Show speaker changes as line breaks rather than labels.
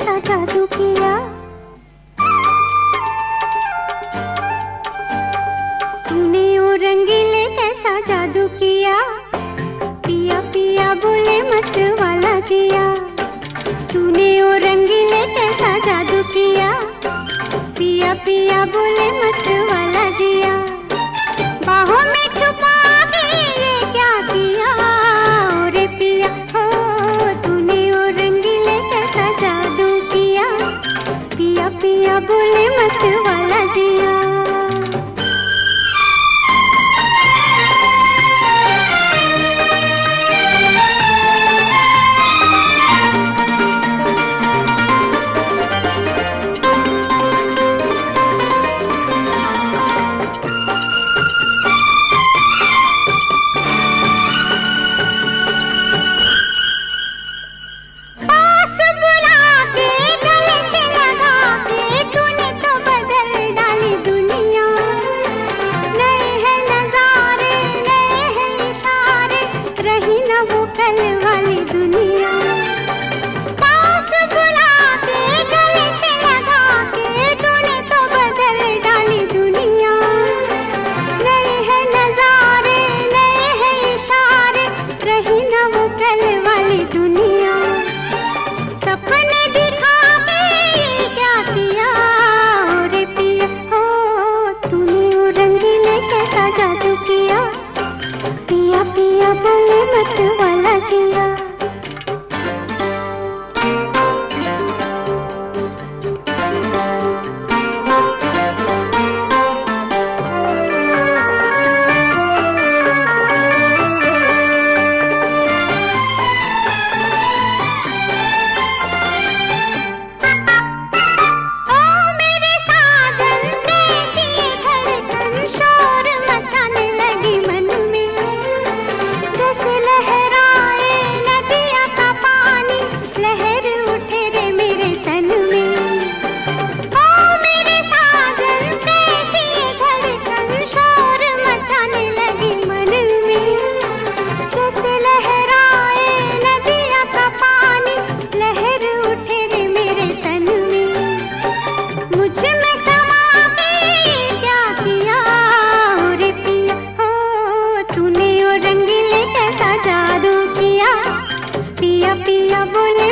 सा जादू किया। तूने वो रंगीले कैसा जादू किया। पिया पिया बोले मत वाला जिया। तूने वो रंगीले कैसा जादू किया। पिया पिया बोले मत वाला जिया। बाहों में बोले मत वो कल वाली दुनिया। Thank you. पिया पिया बोले